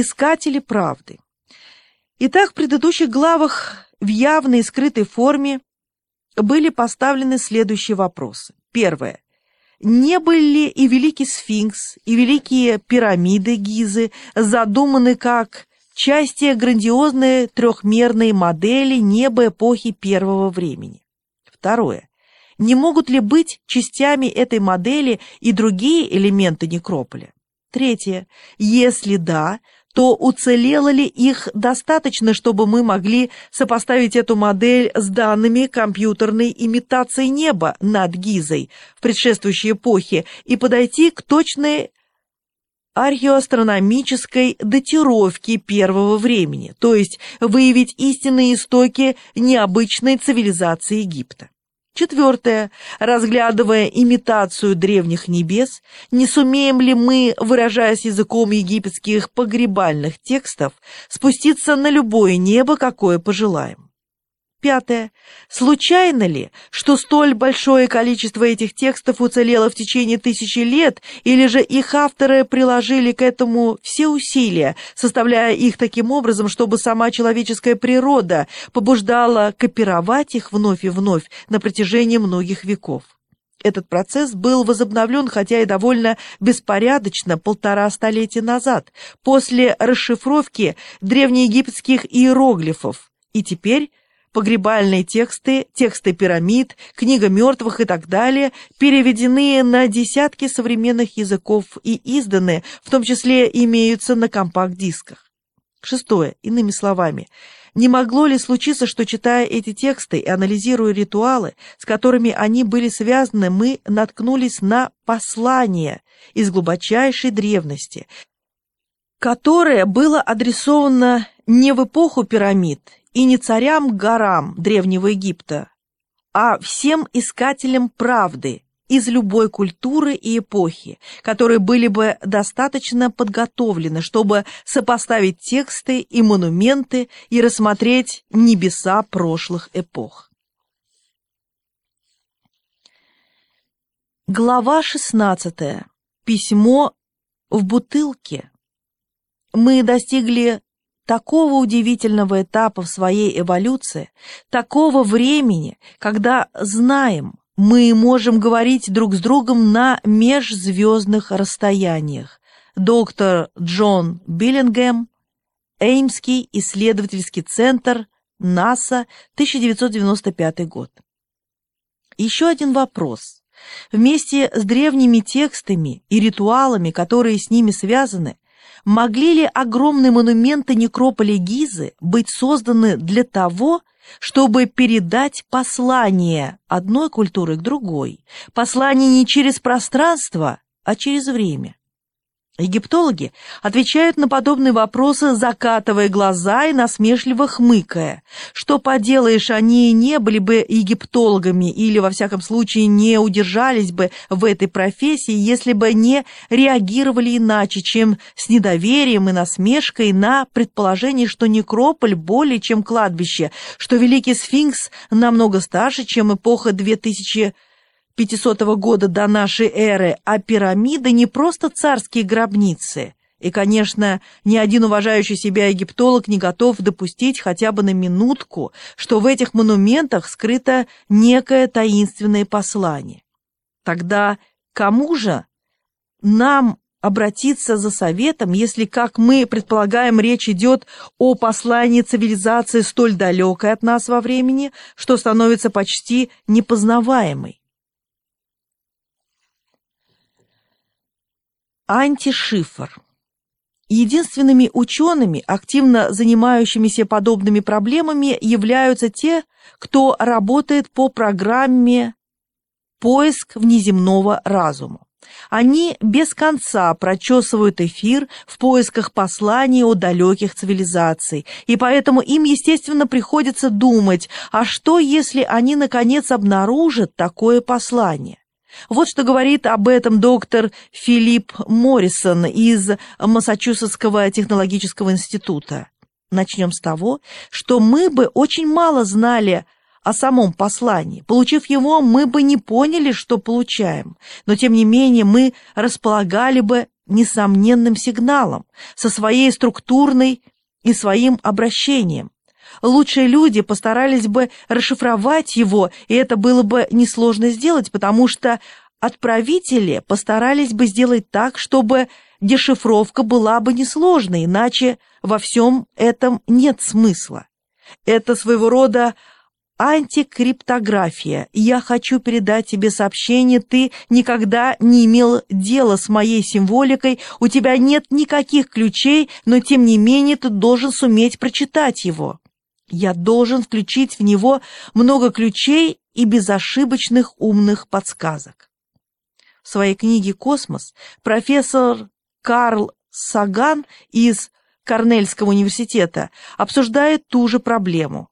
Искатели правды. Итак, в предыдущих главах в явной и скрытой форме были поставлены следующие вопросы. Первое. Не были ли и Великий Сфинкс, и Великие пирамиды Гизы задуманы как части грандиозной трехмерной модели неба эпохи первого времени? Второе. Не могут ли быть частями этой модели и другие элементы некрополя? Третье. Если да, то уцелело ли их достаточно, чтобы мы могли сопоставить эту модель с данными компьютерной имитации неба над Гизой в предшествующей эпохе и подойти к точной археоастрономической датировке первого времени, то есть выявить истинные истоки необычной цивилизации Египта. Четвертое. Разглядывая имитацию древних небес, не сумеем ли мы, выражаясь языком египетских погребальных текстов, спуститься на любое небо, какое пожелаем? Пятое. Случайно ли, что столь большое количество этих текстов уцелело в течение тысячи лет, или же их авторы приложили к этому все усилия, составляя их таким образом, чтобы сама человеческая природа побуждала копировать их вновь и вновь на протяжении многих веков? Этот процесс был возобновлен, хотя и довольно беспорядочно, полтора столетия назад, после расшифровки древнеегипетских иероглифов, и теперь погребальные тексты, тексты пирамид, книга мертвых и так далее, переведены на десятки современных языков и изданы, в том числе имеются на компакт-дисках. Шестое. Иными словами, не могло ли случиться, что, читая эти тексты и анализируя ритуалы, с которыми они были связаны, мы наткнулись на послание из глубочайшей древности, которое было адресовано не в эпоху пирамид и не царям-горам Древнего Египта, а всем искателям правды из любой культуры и эпохи, которые были бы достаточно подготовлены, чтобы сопоставить тексты и монументы и рассмотреть небеса прошлых эпох. Глава 16. Письмо в бутылке. Мы достигли такого удивительного этапа в своей эволюции, такого времени, когда знаем, мы можем говорить друг с другом на межзвездных расстояниях. Доктор Джон Биллингем, Эймский исследовательский центр, НАСА, 1995 год. Еще один вопрос. Вместе с древними текстами и ритуалами, которые с ними связаны, Могли ли огромные монументы некрополя Гизы быть созданы для того, чтобы передать послание одной культуры к другой? Послание не через пространство, а через время. Египтологи отвечают на подобные вопросы, закатывая глаза и насмешливо хмыкая. Что поделаешь, они не были бы египтологами или, во всяком случае, не удержались бы в этой профессии, если бы не реагировали иначе, чем с недоверием и насмешкой на предположение, что некрополь более чем кладбище, что Великий Сфинкс намного старше, чем эпоха 2000 500 года до нашей эры, а пирамиды не просто царские гробницы. И, конечно, ни один уважающий себя египтолог не готов допустить хотя бы на минутку, что в этих монументах скрыто некое таинственное послание. Тогда кому же нам обратиться за советом, если, как мы предполагаем, речь идет о послании цивилизации столь далекой от нас во времени, что становится почти непознаваемой? Антишифр. Единственными учеными, активно занимающимися подобными проблемами, являются те, кто работает по программе «Поиск внеземного разума». Они без конца прочесывают эфир в поисках посланий о далеких цивилизаций, и поэтому им, естественно, приходится думать, а что, если они, наконец, обнаружат такое послание? Вот что говорит об этом доктор Филипп Моррисон из Массачусетского технологического института. Начнем с того, что мы бы очень мало знали о самом послании. Получив его, мы бы не поняли, что получаем, но тем не менее мы располагали бы несомненным сигналом, со своей структурной и своим обращением. Лучшие люди постарались бы расшифровать его, и это было бы несложно сделать, потому что отправители постарались бы сделать так, чтобы дешифровка была бы несложной, иначе во всем этом нет смысла. Это своего рода антикриптография. Я хочу передать тебе сообщение, ты никогда не имел дела с моей символикой, у тебя нет никаких ключей, но тем не менее ты должен суметь прочитать его. Я должен включить в него много ключей и безошибочных умных подсказок. В своей книге «Космос» профессор Карл Саган из Корнельского университета обсуждает ту же проблему.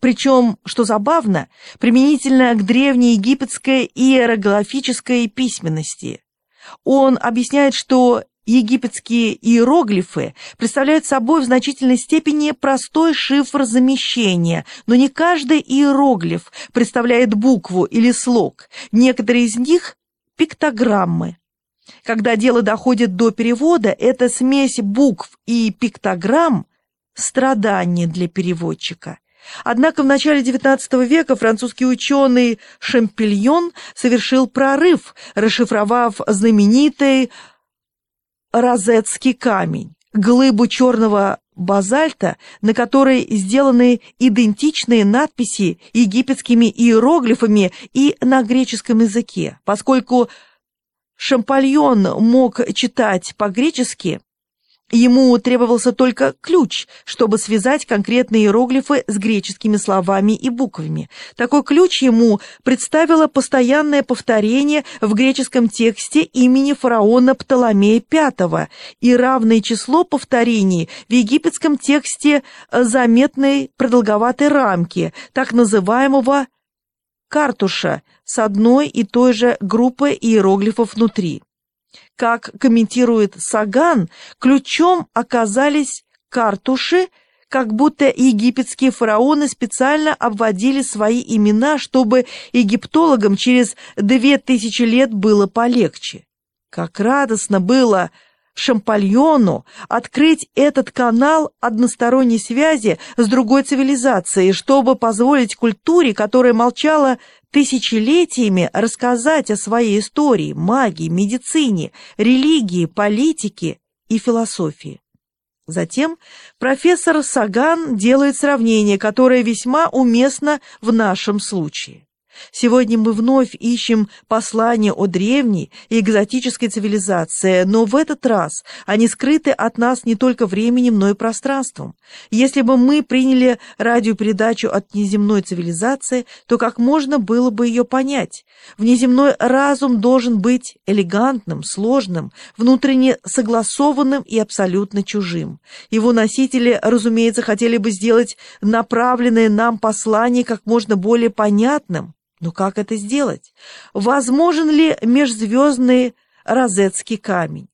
Причем, что забавно, применительно к древнеегипетской иероглифической письменности. Он объясняет, что египетские иероглифы представляют собой в значительной степени простой шифр замещения, но не каждый иероглиф представляет букву или слог. Некоторые из них – пиктограммы. Когда дело доходит до перевода, эта смесь букв и пиктограмм – страдание для переводчика. Однако в начале XIX века французский ученый Шампильон совершил прорыв, расшифровав знаменитый розетский камень, глыбу черного базальта, на которой сделаны идентичные надписи египетскими иероглифами и на греческом языке. Поскольку Шампальон мог читать по-гречески, Ему требовался только ключ, чтобы связать конкретные иероглифы с греческими словами и буквами. Такой ключ ему представило постоянное повторение в греческом тексте имени фараона Птоломея V и равное число повторений в египетском тексте заметной продолговатой рамки, так называемого картуша, с одной и той же группой иероглифов внутри. Как комментирует Саган, ключом оказались картуши, как будто египетские фараоны специально обводили свои имена, чтобы египтологам через две тысячи лет было полегче. Как радостно было Шампальону открыть этот канал односторонней связи с другой цивилизацией, чтобы позволить культуре, которая молчала тысячелетиями рассказать о своей истории, магии, медицине, религии, политике и философии. Затем профессор Саган делает сравнение, которое весьма уместно в нашем случае. Сегодня мы вновь ищем послания о древней и экзотической цивилизации, но в этот раз они скрыты от нас не только временем, но и пространством. Если бы мы приняли радиопередачу от неземной цивилизации, то как можно было бы ее понять? Внеземной разум должен быть элегантным, сложным, внутренне согласованным и абсолютно чужим. Его носители, разумеется, хотели бы сделать направленное нам послание как можно более понятным, но как это сделать? Возможен ли межзвездный розетский камень?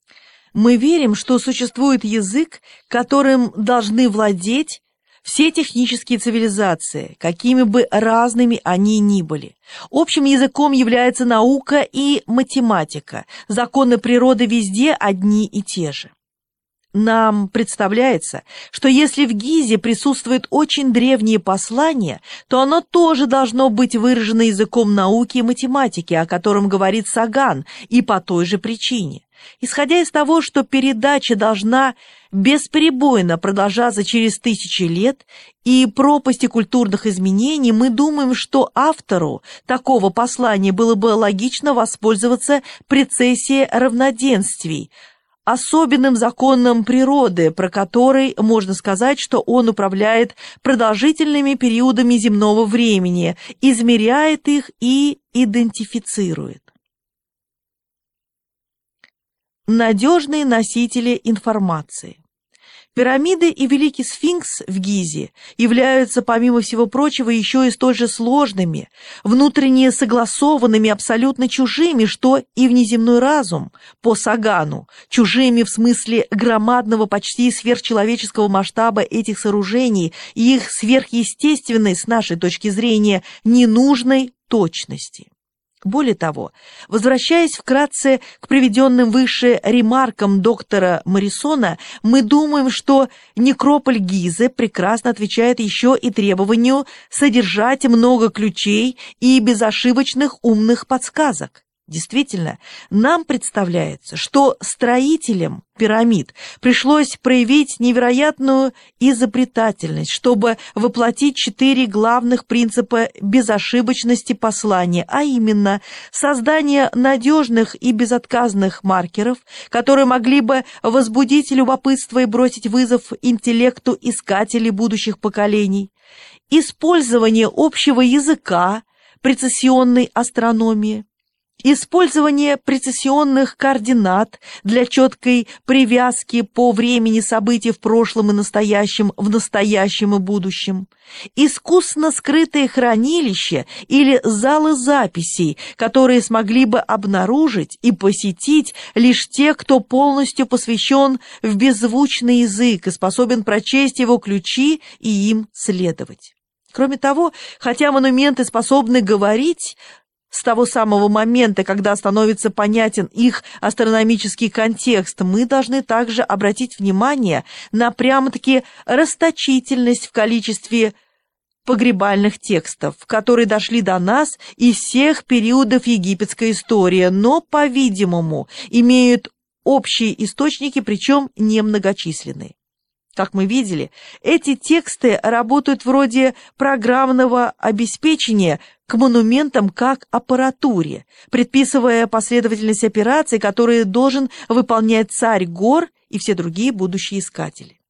Мы верим, что существует язык, которым должны владеть все технические цивилизации, какими бы разными они ни были. Общим языком является наука и математика. Законы природы везде одни и те же. Нам представляется, что если в Гизе присутствует очень древнее послание, то оно тоже должно быть выражено языком науки и математики, о котором говорит Саган, и по той же причине. Исходя из того, что передача должна бесперебойно продолжаться через тысячи лет и пропасти культурных изменений, мы думаем, что автору такого послания было бы логично воспользоваться прецессией равноденствий – особенным законом природы, про который можно сказать, что он управляет продолжительными периодами земного времени, измеряет их и идентифицирует. Надежные носители информации Пирамиды и Великий Сфинкс в Гизе являются, помимо всего прочего, еще и столь же сложными, внутренне согласованными, абсолютно чужими, что и внеземной разум, по Сагану, чужими в смысле громадного, почти сверхчеловеческого масштаба этих сооружений и их сверхъестественной, с нашей точки зрения, ненужной точности. Более того, возвращаясь вкратце к приведенным выше ремаркам доктора Моррисона, мы думаем, что некрополь Гизы прекрасно отвечает еще и требованию содержать много ключей и безошибочных умных подсказок. Действительно, нам представляется, что строителям пирамид пришлось проявить невероятную изобретательность, чтобы воплотить четыре главных принципа безошибочности послания, а именно создание надежных и безотказных маркеров, которые могли бы возбудить любопытство и бросить вызов интеллекту искателей будущих поколений, использование общего языка, прецессионной астрономии, Использование прецессионных координат для четкой привязки по времени событий в прошлом и настоящем, в настоящем и будущем. Искусно скрытые хранилища или залы записей, которые смогли бы обнаружить и посетить лишь те, кто полностью посвящен в беззвучный язык и способен прочесть его ключи и им следовать. Кроме того, хотя монументы способны говорить, с того самого момента, когда становится понятен их астрономический контекст, мы должны также обратить внимание на прямо-таки расточительность в количестве погребальных текстов, которые дошли до нас из всех периодов египетской истории, но, по-видимому, имеют общие источники, причем немногочисленные. Как мы видели, эти тексты работают вроде программного обеспечения к монументам как аппаратуре, предписывая последовательность операций, которые должен выполнять царь гор и все другие будущие искатели.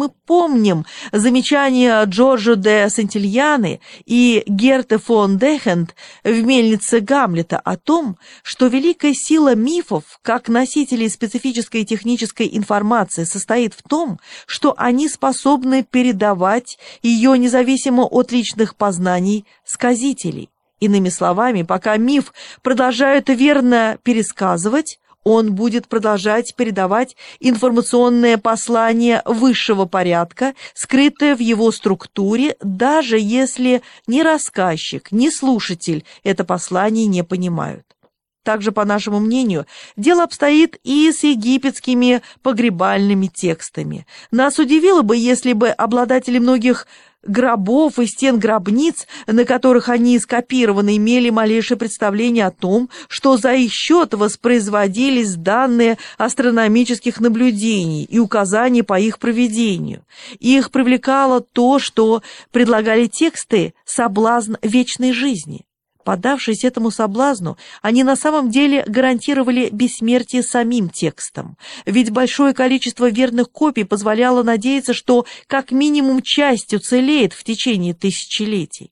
Мы помним замечания Джорджо де Сантильяны и Герте фон Дехент в «Мельнице Гамлета» о том, что великая сила мифов, как носителей специфической технической информации, состоит в том, что они способны передавать ее независимо от личных познаний сказителей. Иными словами, пока миф продолжают верно пересказывать, он будет продолжать передавать информационное послание высшего порядка, скрытое в его структуре, даже если ни рассказчик, ни слушатель это послание не понимают. Также, по нашему мнению, дело обстоит и с египетскими погребальными текстами. Нас удивило бы, если бы обладатели многих гробов и стен гробниц, на которых они скопированы, имели малейшее представление о том, что за их счет воспроизводились данные астрономических наблюдений и указания по их проведению. Их привлекало то, что предлагали тексты «Соблазн вечной жизни». Поддавшись этому соблазну, они на самом деле гарантировали бессмертие самим текстом, ведь большое количество верных копий позволяло надеяться, что как минимум часть уцелеет в течение тысячелетий.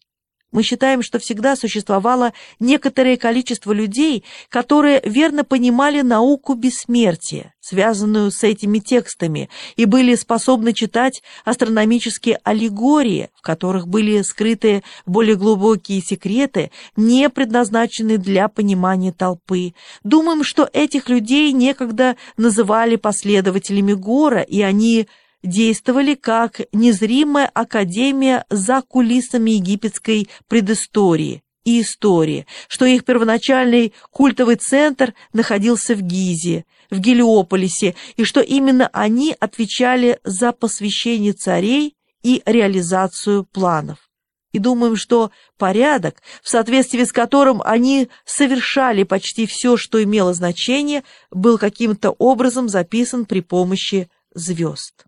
Мы считаем, что всегда существовало некоторое количество людей, которые верно понимали науку бессмертия, связанную с этими текстами, и были способны читать астрономические аллегории, в которых были скрыты более глубокие секреты, не предназначенные для понимания толпы. Думаем, что этих людей некогда называли последователями Гора, и они действовали как незримая академия за кулисами египетской предыстории и истории, что их первоначальный культовый центр находился в Гизе, в Гелиополисе, и что именно они отвечали за посвящение царей и реализацию планов. И думаем, что порядок, в соответствии с которым они совершали почти все, что имело значение, был каким-то образом записан при помощи звезд.